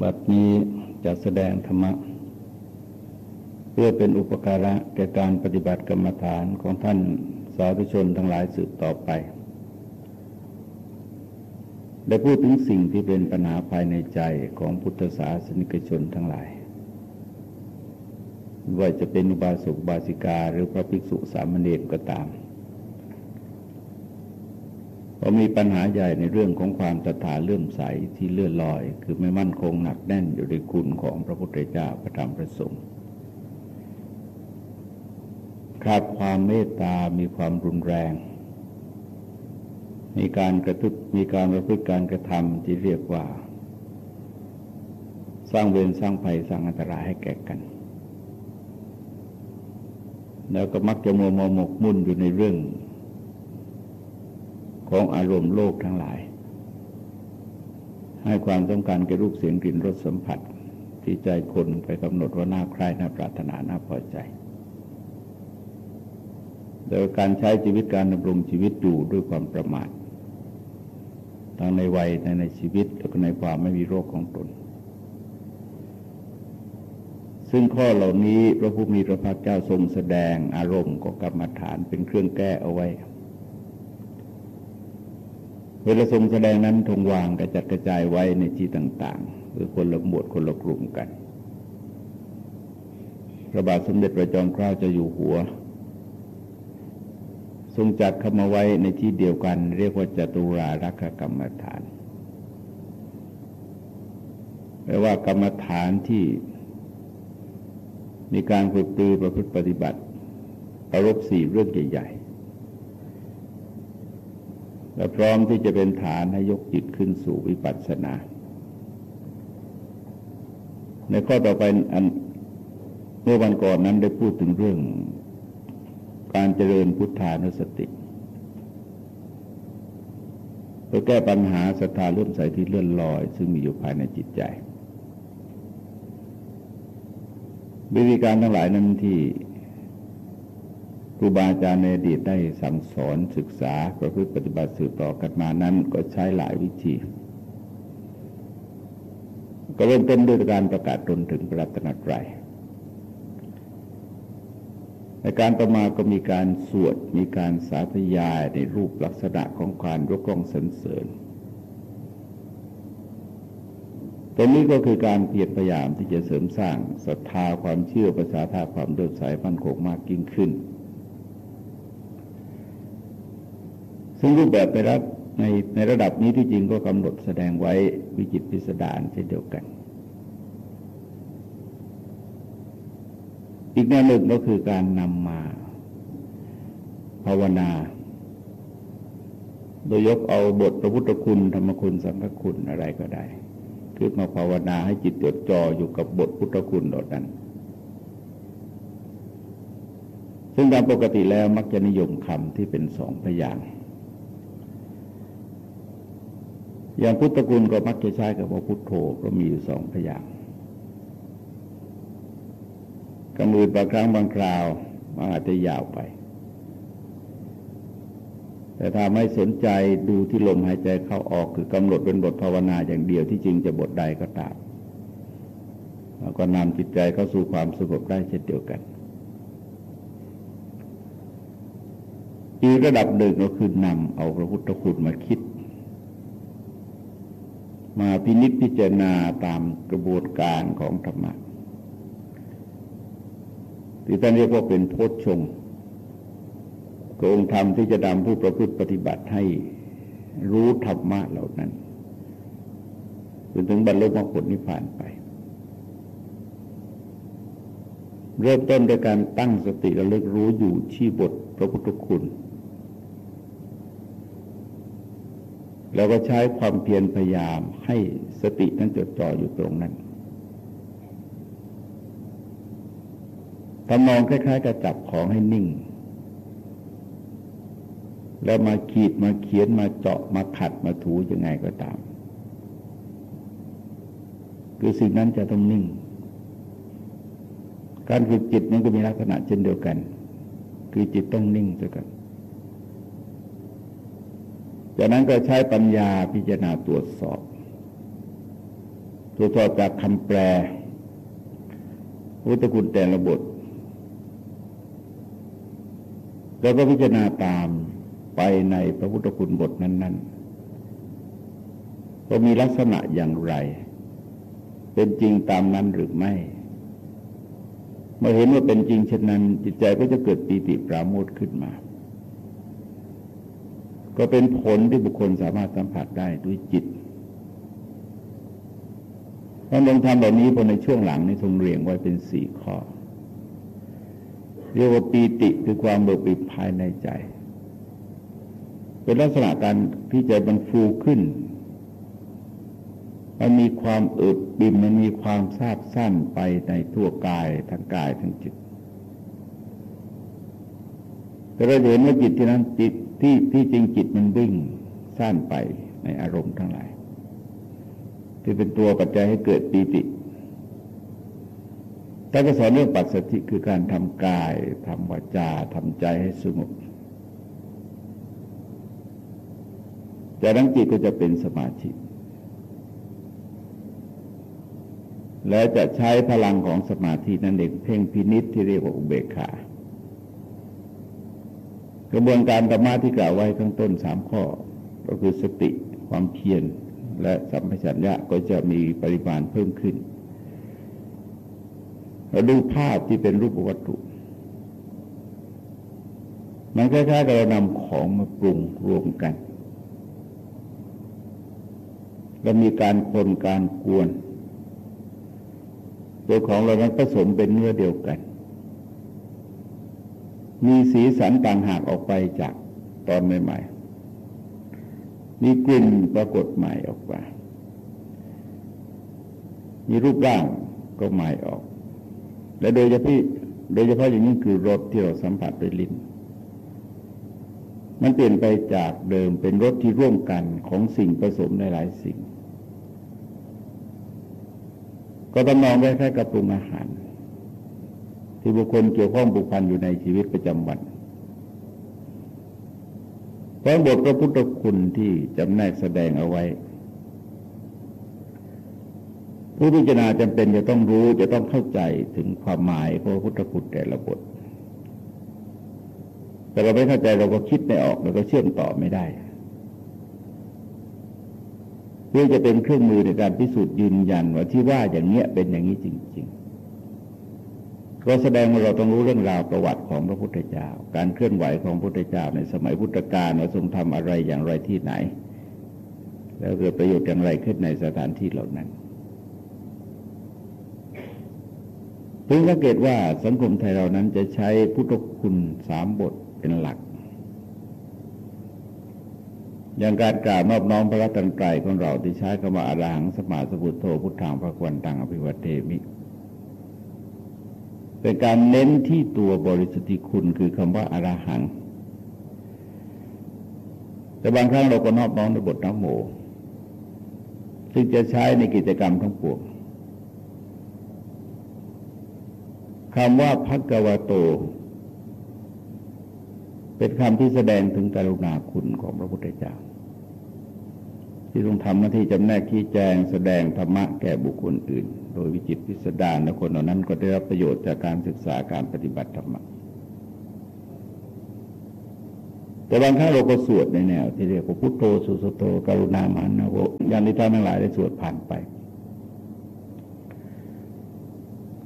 บัดนี้จะแสดงธรรมะ เพื่อเป็นอุปการะแก่การปฏิบัติกรรมฐานของท่านสาธุชนทั้งหลายสืบต่อไป ได้พูดถึงสิ่งที่เป็นปัญหาภายในใจของพุทธศาสนิกชนทั้งหลาย ว่าจะเป็นอุบาสกบาสิกาหรือพระภิกษุสามเณรก็ตาม พราะมีปัญหาใหญ่ในเรื่องของความตถาเลื่อมใสที่เลื่อนลอย คือไม่มั่นคงหนักแน่นอยู่ในคุณของพระพุทธเจ้าพระธรรมพระสงฆ์ขาดความเมตตา มีความรุนแรง มีการกระทุมีการประพฤติการกระทำที่เรียกว่า สร้างเวรสร้างภัยสร้างอันตรายให้แก่กัน แล้วก็มักจะมัวมหมกมุ่นอยู่ในเรื่อง ของอารมณ์โลกทั้งหลาย ให้ความต้องการแก่รูปเสียงกลิ่นรสสัมผัส ที่ใจคนไปกำหนดว่าน่าใคร่น่าปรารถนาน่าพอใจ โดยการใช้ชีวิตการดำรงชีวิตอยู่ด้วยความประมาททั้งในวัยในในชีวิตแล้วก็ในความไม่มีโรคของตน ซึ่งข้อเหล่านี้พระผู้มีพระภาคเจ้าทรงแสดงอารมณ์ของกรรมฐานเป็นเครื่องแก้เอาไว้ เวลาทรงแสดงนั้นทรงวางกระจัดกระจายไว้ในที่ต่างๆคือคนละหมวดคนละกลุ่มกัน พระบาทสมเด็จพระจอมเกล้าจะอยู่หัว ทรงจัดเข้ามาไว้ในที่เดียวกัน เรียกว่าจตุรารักกรรมฐานแปลว่ากรรมฐานที่มีการฝึกตือประพฤติปฏิบัติ ประรบสี่เรื่องใหญ่ และพร้อมที่จะเป็นฐานให้ยกจิตขึ้นสู่วิปัสสนา ในข้อต่อไปอันเมื่อวันก่อนนั้นได้พูดถึงเรื่องการเจริญพุทธานุสติเพื่อแก้ปัญหาศรัทธาเลื่อมใสที่เลื่อนลอย ซึ่งมีอยู่ภายในจิตใจ วิธีการทั้งหลายนั้นที่ รูบาอาจารย์ในอดีตได้สั่งสอนศึกษาประพฤติปฏิบัติสืบต่อกันมานั้นก็ใช้หลายวิธี ก็เริ่มต้นด้วยการประกาศตนถึงพระรัตนตรัยในการต่อมาก็มีการสวดมีการสาธยายในรูปลักษณะของการยกกองสรรเสริญตรงนี้ก็คือการเพียรพยายามที่จะเสริมสร้างศรัทธาความเชื่อประสาทาความเดินสายมั่นคงมากยิ่งขึ้น ซึ่งรูปแบบในระในในระดับนี้ที่จริงก็กำหนดแสดงไว้วิจิตพิสดารเช่นเดียวกัน อีกแนวหนึ่งก็คือการนำมาภาวนา โดยยกเอาบทพระพุทธคุณ ธรรมคุณ สังฆคุณอะไรก็ได้คือมาภาวนาให้จิตจดจ่ออยู่กับบทพุทธคุณเหล่านั้นซึ่งตามปกติแล้วมักจะนิยมคำที่เป็นสองพยางค์ อย่างพุทธคุณก็มักจะใช้กับว่าพุทโธก็มีอยู่สองพยางกำมือบางครั้งบางคราวมันอาจจะยาวไป แต่ถ้าไม่สนใจดูที่ลมหายใจเข้าออกคือกำหนดเป็นบทภาวนาอย่างเดียวที่จริงจะบทใดก็ตามแล้วก็นำจิตใจเข้าสู่ความสงบได้เช่นเดียวกันอีกระดับหนึ่งก็คือนำเอาพระพุทธคุณมาคิด มาพินิจพิจารณาตามกระบวนการของธรรมะที่ท่านเรียกว่าเป็นโพชฌงกองธรรมที่จะดำผู้ประพฤติปฏิบัติให้รู้ธรรมะเหล่านั้นจนถึงบรรลุมรรคผลนิพพานไป เริ่มต้นด้วยการตั้งสติระลึกรู้อยู่ที่บทพระพุทธคุณ เราก็ใช้ความเพียรพยายามให้สตินั้นจดจ่ออยู่ตรงนั้นทำนองคล้ายๆกับจับของให้นิ่ง แล้วมาขีดมาเขียนมาเจาะมาขัดมาถูยังไงก็ตาม คือสิ่งนั้นจะต้องนิ่ง การฝึกจิตนั้นก็มีลักษณะเช่นเดียวกัน คือจิตต้องนิ่งซะก่อน จากนั้นก็ใช้ปัญญาพิจารณาตรวจสอบ ตรวจสอบจากคำแปลพุทธคุณแต่ละบท แล้วก็พิจารณาตามไปในพระพุทธคุณบทนั้นๆว่ามีลักษณะอย่างไร เป็นจริงตามนั้นหรือไม่เมื่อเห็นว่าเป็นจริงเช่นนั้น จิตใจก็จะเกิดปีติปราโมทขึ้นมา ก็เป็นผลที่บุคคลสามารถสัมผัสได้ด้วยจิตท่านลงทำแบบนี้พอในช่วงหลังในทรงเรียงไว้เป็นสี่ข้อ เรียกว่าปีติคือความเบิกบิภายในใจ เป็นลักษณะการที่ใจมันฟูขึ้น มันมีความเอิบบิ่มมันมีความซาบสั้นไปในทั่วกายทั้งกายทั้งจิตแต่เราเห็นว่าจิตที่นั้นจิต ที่ที่จริงจิตมันวิ่งสั้นไปในอารมณ์ทั้งหลาย ที่เป็นตัวปัจจัยให้เกิดปีติแต่ก็สอนเรื่องปัจสติคือการทำกายทำวาจาทำใจให้สงบแต่ทั้งจิตก็จะเป็นสมาธิและจะใช้พลังของสมาธินั่นเองเพ่งพินิษที่เรียกว่าอุเบกขา กระบวนการธรรมะที่กล่าวไว้ข้างต้นสามข้อ ก็คือสติความเพียรและสัมปชัญญะก็จะมีปริมาณเพิ่มขึ้นเราดูภาพที่เป็นรูปวัตถุ มันคล้ายๆกับเรานำของมาปรุงรวมกันแล้วมีการคนการกวน ตัวของเรานั้นผสมเป็นเนื้อเดียวกัน มีสีสันต่างหากออกไปจากตอนใหม่ๆมีกลิ่นปรากฏใหม่ออกมามีรูปร่างก็ใหม่ออก และโดยเฉพาะโดยเฉพาะอย่างนี้คือรสที่เราสัมผัสด้วยลิ้น มันเปลี่ยนไปจากเดิมเป็นรสที่ร่วมกันของสิ่งผสมในหลายสิ่ง ก็ต้องมองได้แค่กับปรุงอาหาร ที่บุคคลเกี่ยวข้องบุคพันอยู่ในชีวิตประจำวันเพราะบทพระพุทธคุณที่จำแนกแสดงเอาไว้ ผู้พิจารณาจำเป็นจะต้องรู้จะต้องเข้าใจถึงความหมายพระพุทธคุณแต่ละบท แต่เราไม่เข้าใจเราก็คิดไม่ออกเราก็เชื่อมต่อไม่ได้เพื่อจะเป็นเครื่องมือในการพิสูจน์ยืนยันว่าที่ว่าอย่างเนี้ยเป็นอย่างนี้จริง ๆ ก็แสดงว่าเราต้องรู้เรื่องราวประวัติของพระพุทธเจ้า การเคลื่อนไหวของพระพุทธเจ้าในสมัยพุทธกาลว่าทรงทำอะไรอย่างไรที่ไหน แล้วเกิดประโยชน์อย่างไรขึ้นในสถานที่เหล่านั้นเพิ่งสังเกตว่าสังคมไทยเรานั้นจะใช้พุทธคุณสามบทเป็นหลัก อย่างการกล่าวนอบน้อมพระรัตนตรัยของเราที่ใช้คำว่าอรหังสมาสมุทโธพุทธังพระควันตังอภิวัตเทมิ เป็นการเน้นที่ตัวบริสุทธิคุณคือคำว่าอาราหัง แต่บางครั้งเราก็นอบน้อมในบทน้ำโม ซึ่งจะใช้ในกิจกรรมทั้งปวงคำว่าพักวาโต เป็นคำที่แสดงถึงกรุณาคุณของพระพุทธเจ้า ที่ทรงทำหน้าที่จำแนกที่แจงแสดงธรรมะแก่บุคคลอื่น โดยวิจิตพิสดารและคนเหล่านั้นก็ได้รับประโยชน์จากการศึกษาการปฏิบัติธรรมะแต่บางครั้งเราก็สวดในแนว ที่เรียกว่าพุทโธสุสโตกรุณามานะโวยานที่ท่านทั้งหลายได้สวดผ่านไป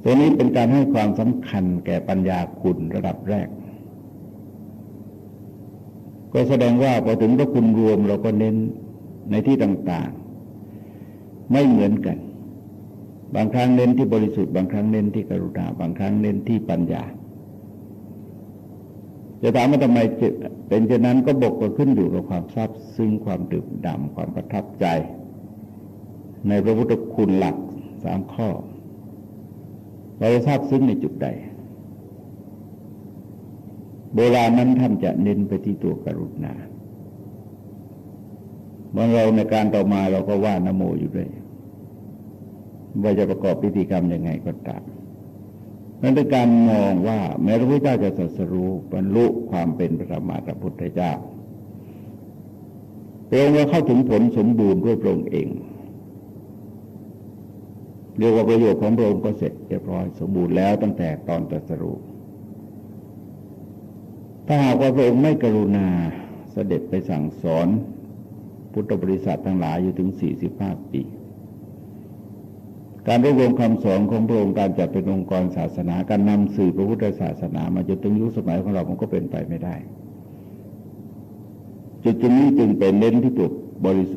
ตัวนี้เป็นการให้ความสำคัญแก่ปัญญาคุณระดับแรก ก็แสดงว่าพอถึงพระคุณรวมเราก็เน้น ในที่ต่างๆ ไม่เหมือนกัน บางครั้งเน้นที่บริสุทธิ์บางครั้งเน้นที่กรุณา บางครั้งเน้นที่ปัญญา จะถามว่าทำไมเป็นเช่นนั้นก็บกก็ขึ้นอยู่กับความทราบซึ้งความดื่มด่ำความประทับใจ ในพระพุทธคุณหลักสามข้อเราทราบซึ้งในจุดใดโบราณนั้นท่านจะเน้นไปที่ตัวกรุณา เมื่อเราในการต่อมาเราก็ว่านโมอยู่ด้วยว่าจะประกอบพิธีกรรมยังไงก็ตามนั่นเป็นการมองว่าแม้พระพุทธเจ้าจะสัสรู้บรรลุความเป็นพระธรรมพุทธเจ้าเองเราเข้าถึงผลสมบูรณ์ด้วยพระองค์เองเรียกว่าประโยชน์ของพระองค์ก็เสร็จเรียบร้อยสมบูรณ์แล้วตั้งแต่ตอนตรัสรู้ถ้าหากว่าพระองค์ไม่กรุณาเสด็จไปสั่งสอน พุทธบริษัททั้งหลายอยู่ถึง 45 ปี การรวบรวมคำสอนของพระองค์การจัดเป็นองค์กรศาสนา การนำสื่อพระพุทธศาสนา มาจนถึงยุคสมัยของเรา มันก็เป็นไปไม่ได้ จุดจุดนี้จึงเป็นเน้นที่ตัวบริส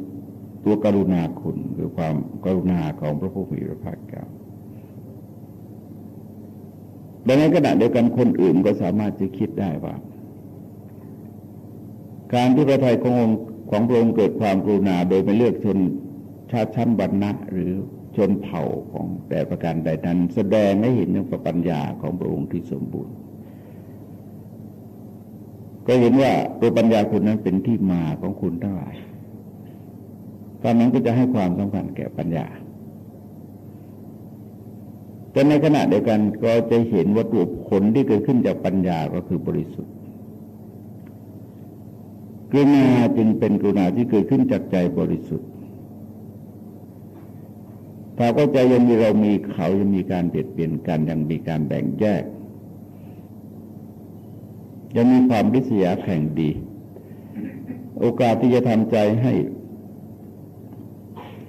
ตัวกรุณาคุณคือความกรุณาของพระผู้มีพระภาคเจ้าดังนั้นขณะเดียวกันคนอื่นก็สามารถจะคิดได้ว่า การที่พระทัยขององค์ ของพระองค์เกิดความกรุณาโดยไม่เลือกชนชาติชั้นบรรณะหรือชนเผ่าของแต่ประการใดนั้น แสดงให้เห็นถึงปัญญาของพระองค์ที่สมบูรณ์ ก็เห็นว่าตัวปัญญาคุณนั้นเป็นที่มาของคุณทั้งหลายตอนนั้นก็จะให้ความสำคัญแก่ปัญญา แต่ในขณะเดียวกันก็จะเห็นว่าตัวผลที่เกิดขึ้นจากปัญญาก็คือบริสุทธิ์ กรุณาจึงเป็นกรุณาที่เกิดขึ้นจากใจบริสุทธิ์ถ้าก็ใจยังมีเรามีเขายังมีการเปลี่ยนเปลี่ยนกันยังมีการแบ่งแยก ยังมีความริษยาแข่งดี โอกาสที่จะทำใจให้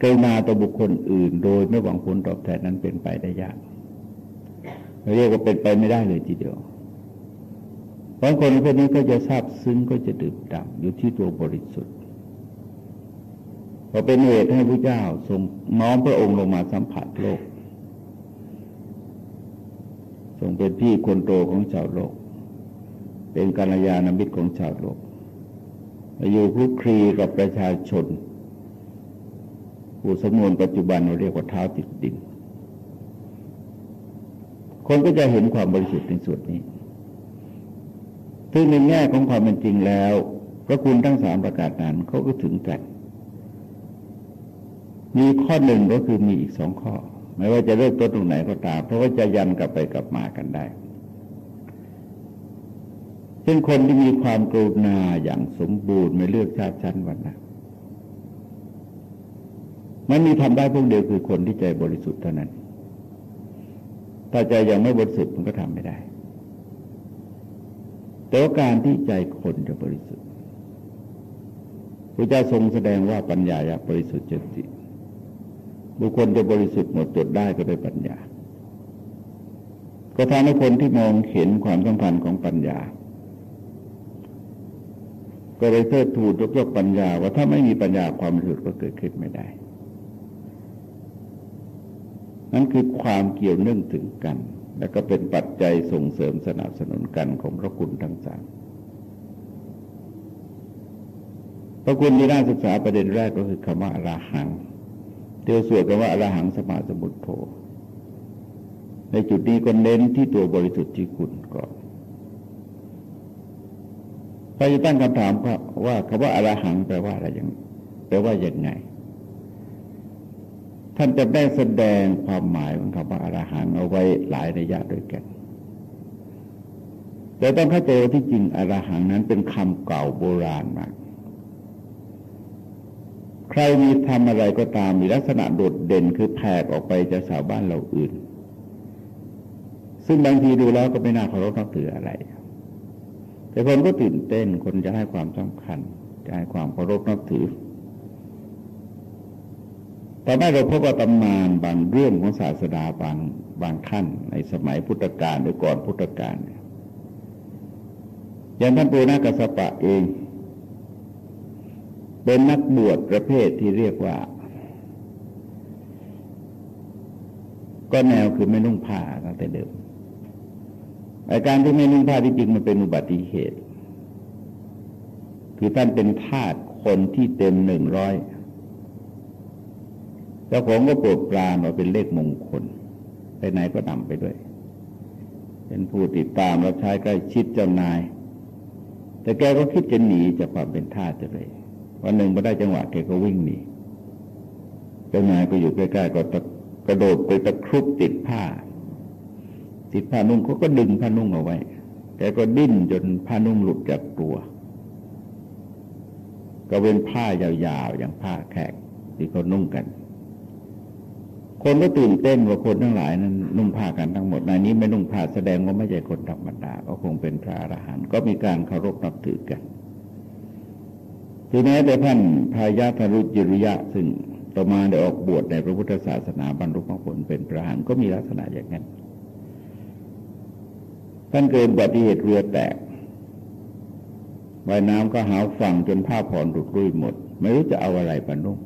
กรุณาต่อบุคคลอื่น โดยไม่หวังผลตอบแทนนั้นเป็นไปได้ยากเรียกว่าเป็นไปไม่ได้เลยทีเดียว บางคนพวกนี้ก็จะทราบซึ้งก็จะดื่มด่ำอยู่ที่ตัวบริสุทธิ์พอเป็นเหตุให้พระเจ้าทรงน้อมพระองค์ลงมาสัมผัสโลก ทรงเป็นพี่คนโตของชาวโลก เป็นกัลยาณมิตรของชาวโลกอยู่คลุกคลีกับประชาชน ผู้สมนวนปัจจุบันเราเรียกว่าเท้าติดดิน คนก็จะเห็นความบริสุทธิ์ในส่วนนี้ ซึ่งในแง่ของความเป็นจริงแล้ว พระคุณทั้งสามประกาศนั้นเขาก็ถึงกัน มีข้อหนึ่งก็คือมีอีกสองข้อ ไม่ว่าจะเริ่มต้นตรงไหนก็ตาม เพราะว่าจะยันกลับไปกลับมากันได้เช่นคนที่มีความกรุณาอย่างสมบูรณ์ไม่เลือกชาติชั้นวันนะมันมีทำได้พวกเดียวคือคนที่ใจบริสุทธิ์เท่านั้น ถ้าใจยังไม่บริสุทธิ์มันก็ทำไม่ได้ แต่ว่าการที่ใจคนจะบริสุทธิ์พระเจ้าทรงแสดงว่าปัญญาอยากบริสุทธิ์จริบุคคลจะบริสุทธิ์หมดจดได้ก็ด้วยปัญญา ก็ทำให้คนที่มองเห็นความสำคัญของปัญญา ก็เลยเทิดทูนยกปัญญา ว่าถ้าไม่มีปัญญาความสุดก็เกิดขึ้นไม่ได้ นั่นคือความเกี่ยวเนื่องถึงกัน และก็เป็นปัจจัยส่งเสริมสนับสนุนกันของพระคุณทั้งสามพระคุณที่น่าศึกษาประเด็นแรกก็คือคำว่าอราหังเตียวสวดกันว่าอราหังสมาสมุทโธในจุดนี้ก็เน้นที่ตัวบริสุทธิ์ที่คุณก่อนพอจะตั้งคำถามว่าคำว่าอราหังแปลว่าอะไรอย่างแปลว่าอย่างไง ท่านจะได้แสดงความหมายของคำว่าอรหังเอาไว้หลายระยะด้วยกัน แต่ต้องเข้าใจว่าที่จริงอรหังนั้นเป็นคำเก่าโบราณมาก ใครมีทำอะไรก็ตามมีลักษณะโดดเด่นคือแผกออกไปจากชาวบ้านเราอื่น ซึ่งบางทีดูแล้วก็ไม่น่าเคารพนับถืออะไร แต่คนก็ตื่นเต้นคนจะให้ความสำคัญจะให้ความเคารพนับถือ แต่ไม่เราพบว่าตำนานบางเรื่องของศาสดาบางบางขั้น ในสมัยพุทธกาลหรือก่อนพุทธกาลอย่างท่านปูนากัสปะเอง เป็นนักบวชประเภทที่เรียกว่า ก็แนวคือไม่นุ่งผ้าตั้งแต่เดิมอาการที่ไม่นุ่งผ้าที่จริงมันเป็นอุบัติเหตุ คือท่านเป็นทาสคนที่เต็มหนึ่งร้อย จ้าของก็โปรดปรานว่าเป็นเลขมงคล ไปไหนก็นำไปด้วย เป็นผู้ติดตามรับใช้ใกล้ชิดเจ้านาย แต่แกก็คิดจะหนีจากความเป็นทาสจะเลยวันหนึ่งพอได้จังหวะแกก็วิ่งหนีเจ้านายก็อยู่ใกล้ๆก็ตะกระโดดไปตะครุบติดผ้า ติดผ้านุ่งเขาก็ดึงผ้านุ่งเอาไว้แกก็ดิ้นจนผ้านุ่งหลุดจากตัวก็เป็นผ้ายาวๆอย่างผ้าแขกที่เขานุ่งกัน คนก็ตื่นเต้นว่าคนทั้งหลายนั้นนุ่งผ้ากันทั้งหมดในนี้ไม่นุ่งผ้าแสดงว่าไม่ใช่คนธรรมดาก็คงเป็นพระอรหันต์ก็มีการเคารพนับถือกันถึงแม้แต่ท่านพายาธรุจิริยะซึ่งต่อมาได้ออกบวชในพระพุทธศาสนาบรรลุมรรคผลเป็นพระอรหันต์ก็มีลักษณะอย่างนั้นท่านเกิดอุบัติเหตุเรือแตกว่ายน้ำก็หาฝั่งจนผ้าผ่อนหลุดรุ่ยหมด ไม่รู้จะเอาอะไรปนุ่ง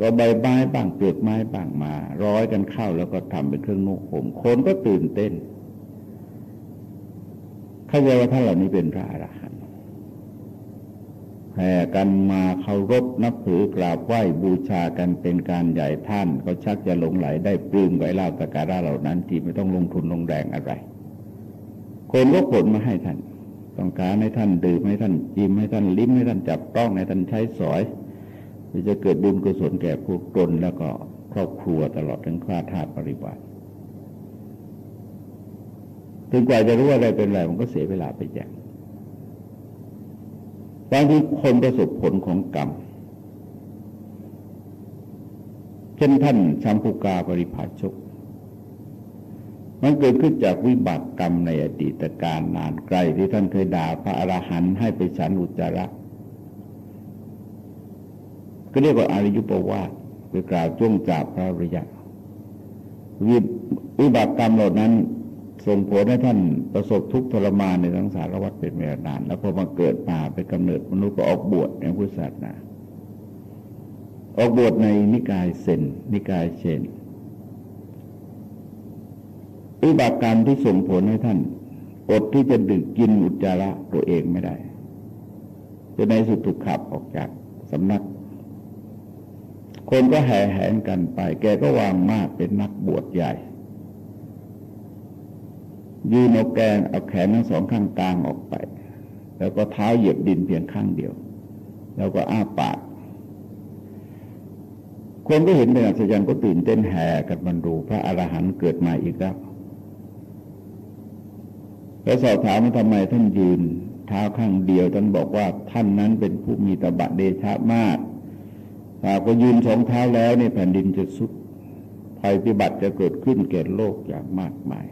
ก็ใบไม้บ้างเปลือกไม้บ้างมา ร้อยกันเข้าแล้วก็ทำเป็นเครื่องนุ่งห่มคนก็ตื่นเต้นเข้าใจว่าท่านเหล่านี้เป็นพระอรหันต์แห่กันมาเคารพนับถือกราบไหว้บูชากันเป็นการใหญ่ท่านก็ชักจะหลงไหลได้ปลื้มไว้เล่าตะการะเหล่านั้น ที่ไม่ต้องลงทุนลงแรงอะไร คนก็ขนมาให้ท่าน ต้องการให้ท่านดื่มให้ท่านจิ้มให้ท่านลิ้มให้ท่านจับต้องให้ท่านใช้สอย ที่จะเกิดบุญกุศลแก่พวกตนแล้วก็ครอบครัวตลอดถึงข้าทาสปริวารถึงกว่าจะรู้ว่าอะไรเป็นอะไรมันก็เสียเวลาไปแจกบางทีคนประสบผลของกรรมเช่นท่านชัมพุกาปริภาชก มันเกิดขึ้นจากวิบากกรรมในอดีตการนานไกลที่ท่านเคยด่าพระอรหันต์ให้ไปฉันอุจจาระ ก็เรียกว่าอาริยุปวาสคือกล่าวจ้วงจับพระริยะวิบากกรรมเหล่านั้นส่งผลให้ท่านประสบทุกข์ทรมานในสังสารวัฏเป็นเวลานาน แล้วพอมาเกิดมาไปกำเนิดมนุษย์ก็ออกบวชในพุทธศาสนาออกบวชในนิกายเซนนิกายเชนวิบากกรรมที่ส่งผลให้ท่าน อดที่จะดื่มกินอุจจาระตัวเองไม่ได้จะในสุดถูกขับออกจากสำนัก คนก็แห่แหนกันไป แกก็วางมากเป็นนักบวชใหญ่ยืนเอาแกงเอาแขนทั้งสองข้างกลางออกไป แล้วก็เท้าเหยียบดินเพียงข้างเดียว แล้วก็อ้าปาก คนก็เห็นเป็นอัศจรรย์ก็ตื่นเต้นแห่กันบรรลุพระอรหันต์เกิดมาอีกแล้วแล้วสอบถามว่าทำไมท่านยืน เท้าข้างเดียวท่านบอกว่าท่านนั้นเป็นผู้มีตบะเดชะมาก หากว่ายืนสองเท้าแล้วเนี่ยแผ่นดินจะสุดภัยพิบัติจะเกิดขึ้นแก่โลกอย่างมากมาย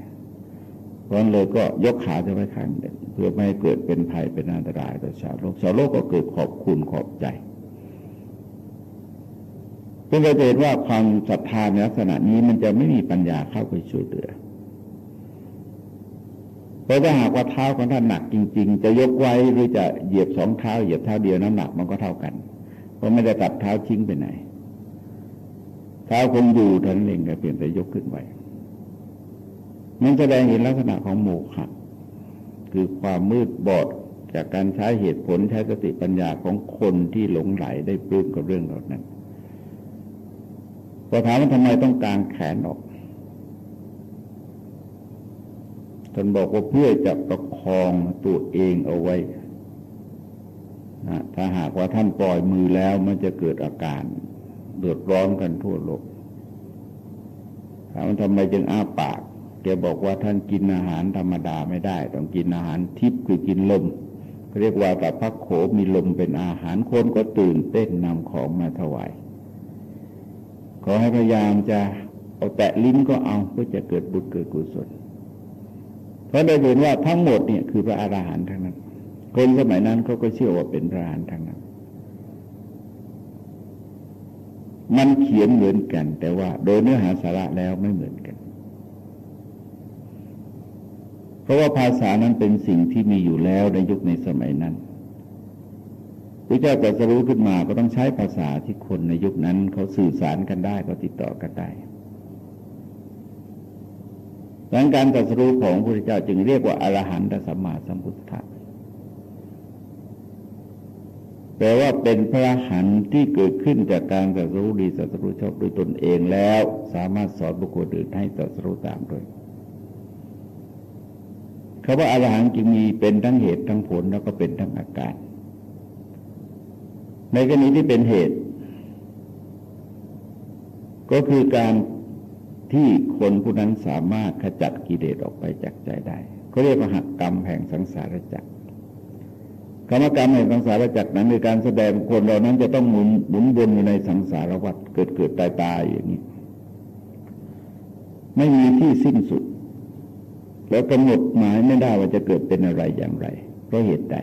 เพราะนั้นเลยก็ยกขาจะไว้ข้างหนึ่งเพื่อไม่ให้เกิดเป็นภัยเป็นอันตรายต่อชาวโลก ชาวโลกก็เกิดขอบคุณขอบใจเพื่อจะเห็นว่าความศรัทธาในลักษณะนี้มันจะไม่มีปัญญาเข้าไปช่วยเหลือเพราะถ้าหากว่าเท้าของท่านหนักจริง ๆ จะยกไว้หรือจะเหยียบสองเท้าเหยียบเท้าเดียวน้ำหนักมันก็เท่ากัน ก็ไม่ได้ตัดเท้าทิ้งไปไหน เท้าคงอยู่ท่านเองก็เปลี่ยนแต่ยกขึ้นไว้มันแสดงเห็นลักษณะของโมฆะคือความมืดบอดจากการใช้เหตุผลใช้สติปัญญาของคนที่หลงไหลได้ปลื้มกับเรื่องเหล่านั้นพอถามว่าทำไมต้องการแขนออกท่านบอกว่าเพื่อจะประคองตัวเองเอาไว้ ถ้าหากว่าท่านปล่อยมือแล้วมันจะเกิดอาการเดือดร้อนกันทั่วโลกถามว่าทำไมจึงอ้าปากแกบอกว่าท่านกินอาหารธรรมดาไม่ได้ ต้องกินอาหารทิพย์คือกินลม เรียกว่าแต่พักโขมีลมเป็นอาหารคนก็ตื่นเต้นนำของมาถวายขอให้พยายามจะเอาแตะลิ้นก็เอาเพื่อจะเกิดบุญเกิดกุศลเพราะได้เห็นว่าทั้งหมดเนี่ยคือพระอาหารหันต์ทั้งนั้น คนสมัยนั้นเขาก็เชื่อว่าเป็นพระอรหันต์ทั้งนั้น มันเขียนเหมือนกัน แต่ว่าโดยเนื้อหาสาระแล้วไม่เหมือนกัน เพราะว่าภาษานั้นเป็นสิ่งที่มีอยู่แล้วในยุคในสมัยนั้นพระเจ้าตรัสรู้ขึ้นมาก็ต้องใช้ภาษาที่คนในยุคนั้นเขาสื่อสารกันได้ก็ติดต่อกันได้ดังการตรัสรู้ของพระพุทธเจ้าจึงเรียกว่าอรหันตสัมมาสัมพุทธะ แปลว่าเป็นพระหันที่เกิดขึ้นจากการตรัสรู้ดีตรัสรู้ชอบด้วยตนเองแล้ว สามารถสอนบุคคลอื่นให้ตรัสรู้ตามด้วยคำว่าอรหันต์จึงมีเป็นทั้งเหตุทั้งผลแล้วก็เป็นทั้งอาการ ในกรณีที่เป็นเหตุ ก็คือการที่คนผู้นั้นสามารถขจัดกิเลสออกไปจากใจได้เขาเรียกว่าหักกรรมแห่งสังสารจักร กรรมกรรในสังสารวัฏนั้นในการแสดงคนเรานั้นจะต้องหมุนหมุนวนอยู่ในสังสารวัฏเกิดเกิดตายตายอย่างนี้ ไม่มีที่สิ้นสุด แล้วกำหนดหมายไม่ได้ว่าจะเกิดเป็นอะไรอย่างไร เพราะเหตุใด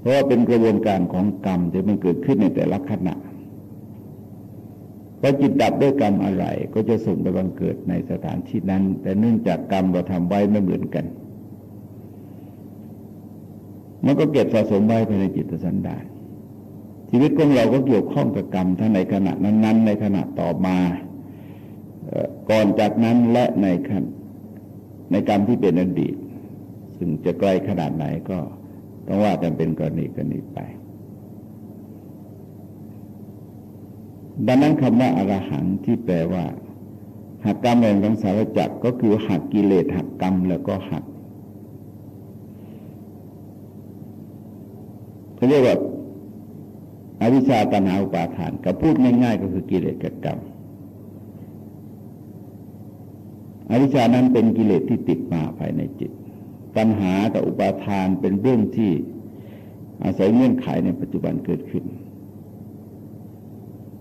เพราะว่าเป็นกระบวนการของกรรมที่มันเกิดขึ้นในแต่ละขณะว่าจิตดับด้วยกรรมอะไร ก็จะส่งไปบังเกิดในสถานที่นั้น แต่เนื่องจากกรรมเราทำไว้ไม่เหมือนกัน มันก็เก็บสะสมไว้ภายในจิตสันดานชีวิตของเราก็เกี่ยวข้องกับกรรมทั้งในขณะนั้น ๆ ในขณะต่อมาก่อนจากนั้นและในขันในกรรมที่เป็นอดีต ซึ่งจะไกลขนาดไหนก็ต้องว่ากันเป็นกรณีกรณีไป ดังนั้นคำว่าอรหังที่แปลว่าหักกรรมแห่งสังสารจักก็คือหักกิเลสหักกรรมแล้วก็หัก เขาเรียกว่าอาวิชชาตนาอุปาทานกับพูดง่ายๆก็คือกิเลสกับกรรมอวิชานั้นเป็นกิเลสที่ติดมาภายในจิต ตัณหากับอุปาทานเป็นเรื่องที่อาศัยเงื่อนไขในปัจจุบันเกิดขึ้น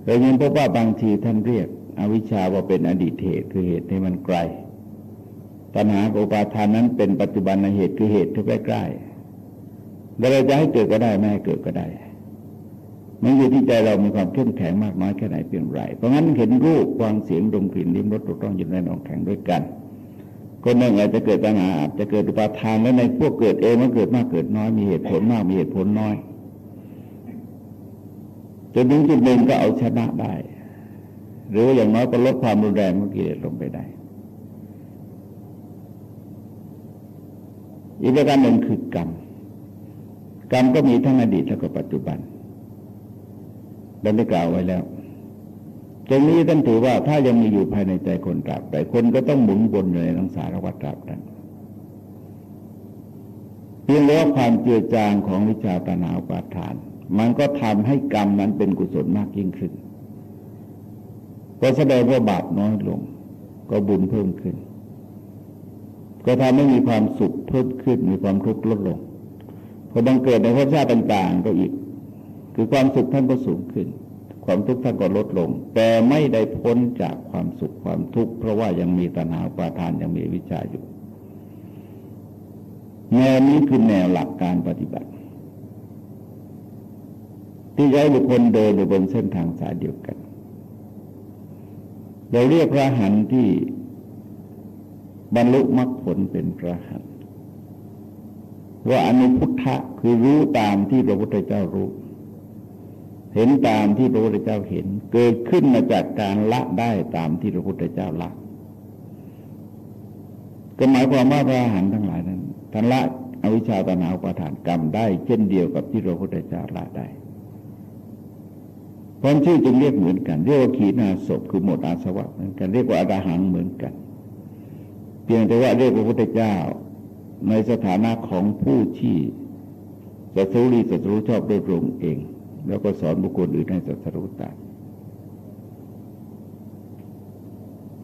เรายังพบว่าบางทีท่านเรียก อวิชชาว่าเป็นอดีตเหตุคือเหตุที่มันไกล ตัณหาอุปาทานนั้นเป็นปัจจุบันในเหตุคือเหตุที่ใกล้ๆ เราจะให้เกิดก็ได้ไม่ให้เกิดก็ได้มันอยู่ที่ใจเรามีความเข้มแข็งมากน้อยแค่ไหนเพียงไรเพราะงั้นเห็นรูปฟังเสียงดมกลิ่นลิ้มรสถูกต้องยินได้นองแข็งด้วยกันคนหนึ่งอาจจะเกิดตัณหาอาจจะเกิดอุปาทานแล้วในพวกเกิดเองมันเกิดมากเกิดน้อยมีเหตุผลมากมีเหตุผลน้อยจนถึงจุดหนึ่งก็เอาชนะได้ หรืออย่างน้อยก็ลดความรุนแรงของกิเลสลงไปได้ อีกประการหนึ่งคือกรรม กรรมก็มีทั้งอดีตและก็ปัจจุบันดังได้กล่าวไว้แล้วตรงนี้ท่านถือว่าถ้ายังมีอยู่ภายในใจคนตราบแต่คนก็ต้องหมุนวนอยู่ในทังสารวัฏตราบนั้นเพียงแต่ว่าความเจือจางของวิชาตนาวปาทาน มันก็ทำให้กรรมนั้นเป็นกุศลมากยิ่งขึ้นก็แสดงว่าบาปน้อยลง ก็บุญเพิ่มขึ้น ก็ทำให้มีความสุขเพิ่มขึ้นมีความทุกข์ลดลง พอบังเกิดในภพชาติต่างๆ ก็อีก คือความสุขท่านก็สูงขึ้น ความทุกข์ท่านก็ลดลง แต่ไม่ได้พ้นจากความสุขความทุกข์เพราะว่ายังมีตัณหาปาทานยังมีวิชาอยู่ แนวนี้คือแนวหลักการปฏิบัติ ที่ย้ายบุคคลเดินอยู่บนเส้นทางสายเดียวกัน เราเรียกพระหันที่บรรลุมรรคผลเป็นพระหัน ว่าอนุพุทธะคือรู้ตามที่พระพุทธเจ้ารู้ เห็นตามที่พระพุทธเจ้าเห็น เกิดขึ้นมาจากการละได้ตามที่พระพุทธเจ้าละ ก็หมายความว่าพระหันทั้งหลายนั้นท่านละอวิชชาตนาอุปาทานกรรมได้ เช่นเดียวกับที่พระพุทธเจ้าละได้พราะชื่อจึงเรียกเหมือนกัน เรียกว่าขีณาศพคือหมดอาสวะเหมือนกันเรียกว่าอาดาหังเหมือนกัน เพียงแต่ว่าเรียกพระพุทธเจ้า ในสถานะของผู้ที่สัตรูรีสัตรูชอบด้วยตรงเอง แล้วก็สอนบุคคลอื่นให้สัตรูตาม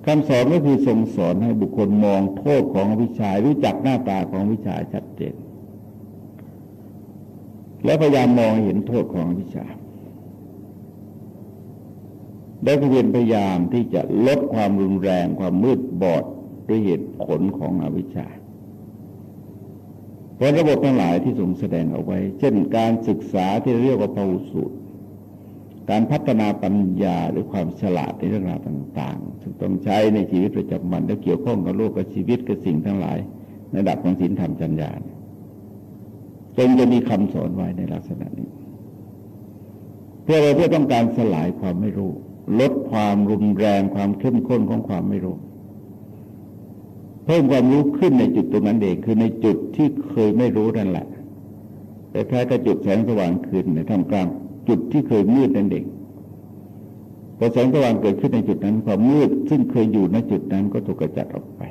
คำสอนก็คือทรงสอนให้บุคคลมองโทษของวิชารู้จักหน้าตาของวิชาชัดเจน และพยายามมองเห็นโทษของวิชาได้พยพยายามที่จะลดความรุนแรงความมืดบอดด้วยเหตุผลของอวิชชา เพราะระบบทั้งหลายที่ทรงแสดงเอาไว้ เช่นการศึกษาที่เรียกว่าพหุสูตร การพัฒนาปัญญาหรือความฉลาดในเรื่องราวต่างๆซึ่งต้องใช้ในชีวิตประจำวันและเกี่ยวข้องกับโลกกับชีวิตกับสิ่งทั้งหลาย ในระดับของศีลธรรมจัญญาจนจะมีคำสอนไว้ในลักษณะนี้ เพื่อเราเพื่อต้องการสลายความไม่รู้ ลดความรุนแรงความเข้มข้นของความไม่รู้ เพิ่มความรู้ขึ้นในจุดตรงนั้นเองคือในจุดที่เคยไม่รู้นั่นแหละแต่แค่กระจุดแสงสว่างขึ้นในทำกลางจุดที่เคยมืดนั่นเองพอแสงสว่างเกิดขึ้นในจุดนั้น ความมืดซึ่งเคยอยู่ในจุดนั้นก็ถูกกระจัดออกไป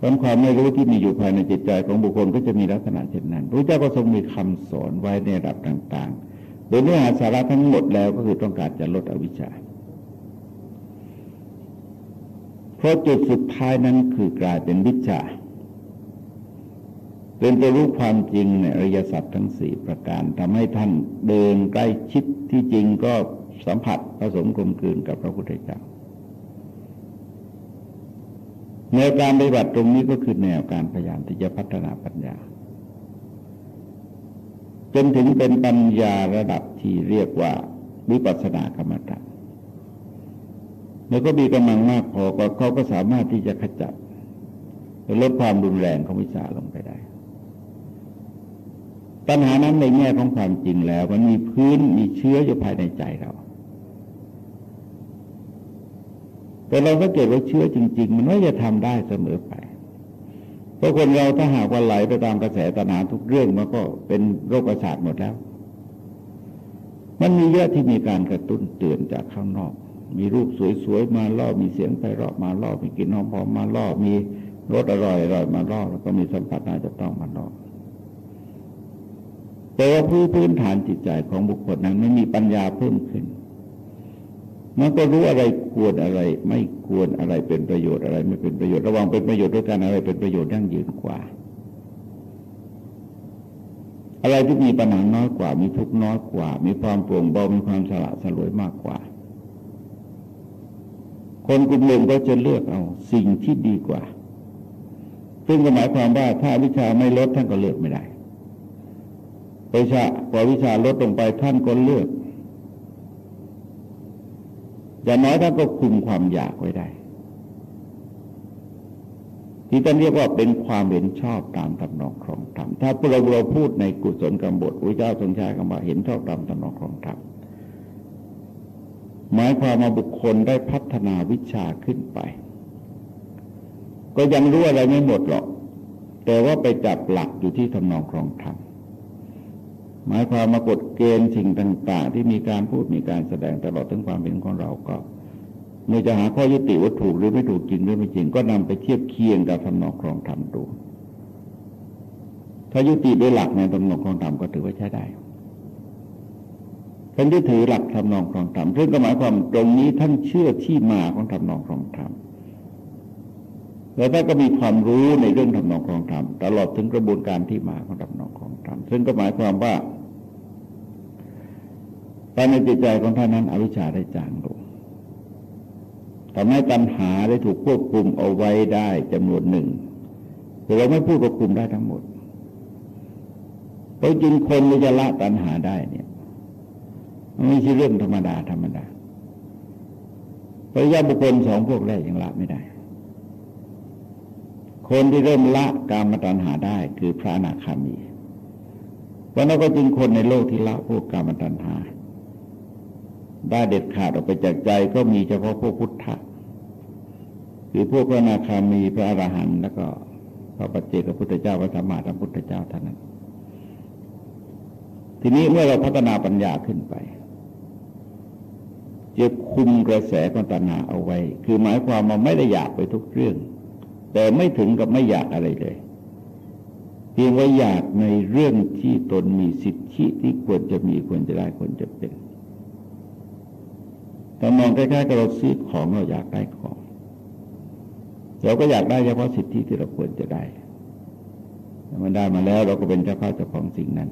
ความความไม่รู้ที่มีอยู่ภายในจิตใจของบุคคลก็จะมีลักษณะเช่นนั้นพระเจ้าก็ทรงมีคำสอนไว้ในระดับต่าง ๆ โดยเนื้อหาสาระทั้งหมดแล้วก็คือต้องการจะลดอวิชชา เพราะจุดสุดท้ายนั้นคือกลายเป็นวิชา เป็นตัวรู้ความจริงในอริยสัจทั้งสี่ประการทำให้ท่านเดินใกล้ชิดที่จริงก็สัมผัสผสมกลมกลืนกับพระพุทธเจ้าแนวการปฏิบัติตรงนี้ก็คือแนวการพยายามที่จะพัฒนาปัญญา จนถึงเป็นปัญญาระดับที่เรียกว่าวิปัสสนากรรมฐาน แล้วก็มีกำลังมากพอก็เขาก็สามารถที่จะขจัดลดความรุนแรงของวิชาลงไปได้ ปัญหานั้นในแง่ของความจริงแล้ว มันมีพื้นมีเชื้ออยู่ภายในใจเรา แต่เราก็เกิดว่าเชื้อจริง ๆ มันไม่จะทำได้เสมอไป เพราะคนเราถ้าหากว่าไหลไปตามกระแสตนาทุกเรื่องมันก็เป็นโรคประสาทหมดแล้ว มันมีเยอะที่มีการกระตุ้นเตือนจากข้างนอก มีรูปสวยๆมาล่อ มีเสียงไพเราะมาล่อ มีกลิ่นหอมๆมมาล่อ มีรสอร่อยๆมาล่อ แล้วก็มีสัมผัสน่าจะต้องมาล่อ แต่ว่าพื้นพื้นฐานจิตใจของบุคคลนั้นไม่มีปัญญาเพิ่มขึ้น มันก็รู้อะไรควรอะไร ไม่ควรอะไรเป็นประโยชน์อะไร ไม่เป็นประโยชน์ระวังเป็นประโยชน์ด้วยกันอะไรเป็นประโยชน์ยั่งยืนกว่า อะไรที่มีปัญหาน้อยกว่า มีทุกน้อยกว่า มีความโปร่งเบา มีความสละสลวยมากกว่า คนกลุ่มหนึ่งก็จะเลือกเอาสิ่งที่ดีกว่า ซึ่งหมายความว่าถ้าวิชาไม่ลดท่านก็เลือกไม่ได้วิชาพอวิชาลดลงไปท่านก็เลือกอย่างน้อยท่านก็คุมความอยากไว้ได้ ที่ท่านเรียกว่าเป็นความเห็นชอบตามตำนองครองธรรมถ้าเราเราพูดในกุศลกรรมบทพระเจ้าทรงใช้คำว่าเห็นชอบตามตำนองครองธรรม หมายความมาบุคคลได้พัฒนาวิชาขึ้นไป ก็ยังรู้อะไรไม่หมดหรอก แต่ว่าไปจับหลักอยู่ที่ทำนองครองธรรมหมายความมากฎเกณฑ์สิ่งต่าง ๆ ที่มีการพูดมีการแสดงตลอดถึงความเป็นของเราก็เมื่อจะหาข้อยุติว่าถูกหรือไม่ถูกจริงหรือไม่จริง ก็นำไปเทียบเคียงกับทำนองครองธรรมดูถ้ายุติด้วยหลักในทำนองครองธรรมก็ถือว่าใช้ได้ ท่านจะถือหลักทำนองครองธรรมซึ่งก็หมายความตรงนี้ท่านเชื่อที่มาของทำนองครองธรรมแล้วท่านก็มีความรู้ในเรื่องทำนองครองธรรมตลอดถึงกระบวนการที่มาของทำนองครองธรรมซึ่งก็หมายความว่าภายในจิตใจของท่านนั้นอวิชชาได้จางลงทำให้ตัณหาได้ถูกควบคุมเอาไว้ได้จำนวนหนึ่งแต่เราไม่พูดควบคุมได้ทั้งหมดเพราะจริงคนจะละตัณหาได้เนี่ย ไม่ใช่เรื่องธรรมดา ธรรมดาพระยาบุคคลสองพวกแรกยังละไม่ได้ คนที่เริ่มละกามตัณหาได้คือพระอนาคามีเพราะนั้นก็จึงคนในโลกที่ละพวกกามตัณหา ได้เด็ดขาดออกไปจากใจก็มีเฉพาะพวกพุทธะหรือพวกพระนาคามีพระอรหันต์แล้วก็พระปัจเจกพุทธเจ้าพระธรรมะธรรมพุทธเจ้าเท่านั้น ทีนี้เมื่อเราพัฒนาปัญญาขึ้นไป จะคุมกระแสของตัณหาเอาไว้ คือหมายความว่าไม่ได้อยากไปทุกเรื่อง แต่ไม่ถึงกับไม่อยากอะไรเลย เพียงว่าอยากในเรื่องที่ตนมีสิทธิที่ควรจะมีควรจะได้ควรจะเป็นแต่มองใกล้ๆกับเราซื้อของเราอยากได้ของ เราก็อยากได้เฉพาะสิทธิที่เราควรจะได้มันได้มาแล้วเราก็เป็นเจ้าข้าเจ้าของสิ่งนั้น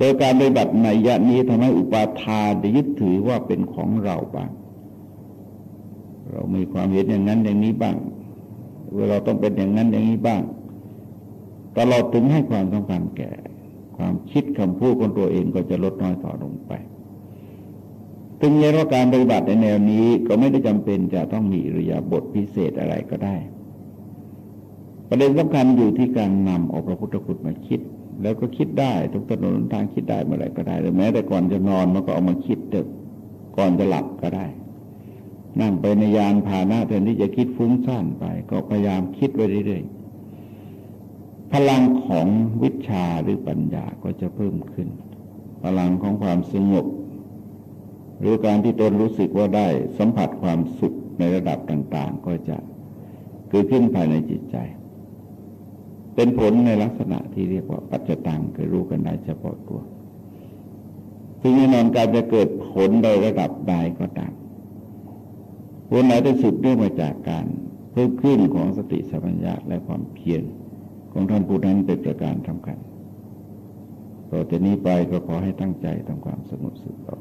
โดยการปฏิบัติในยะนี้ทำให้อุปาทานยึดถือว่าเป็นของเราบ้าง เรามีความเห็นอย่างนั้นอย่างนี้บ้างว่าเราต้องเป็นอย่างนั้นอย่างนี้บ้าง ตลอดถึงให้ความสำคัญแก่ ความคิดคำพูดของตัวเองก็จะลดน้อยต่อลงไปถึงแม้ว่าการปฏิบัติในแนวนี้ก็ไม่ได้จำเป็นจะต้องมีอริยาบถพิเศษอะไรก็ได้ ประเด็นสำคัญอยู่ที่การนำเอาพระพุทธคุณมาคิด แล้วก็คิดได้ทุกถนนทางคิดได้เมื่อไรก็ได้หรือแม้ แต่ก่อนจะนอนมันก็เอามาคิดเด็กก่อนจะหลับก็ได้ นั่งไปในยานพาหนะแทนที่จะคิดฟุ้งซ่านไป ก็พยายามคิดไว้เรื่อยๆพลังของวิชาหรือปัญญาก็จะเพิ่มขึ้น พลังของความสงบหรือการที่ตนรู้สึกว่าได้สัมผัสความสุขในระดับต่าง ๆ ก็จะเกิดขึ้นภายในจิตใจ เป็นผลในลักษณะที่เรียกว่าปัจจตังคือรู้กันได้เฉพาะตัวซึ่งแน่นอนการจะเกิดผลโดยระดับใดก็ตามผลไหนที่สุดเนื่องมาจากการเพิ่มขึ้นของสติสัมปชัญญะและความเพียรของท่านผู้นั้นเป็นประการสำคัญต่อจากนี้ไปก็ขอให้ตั้งใจทำความสงบสุขต่อ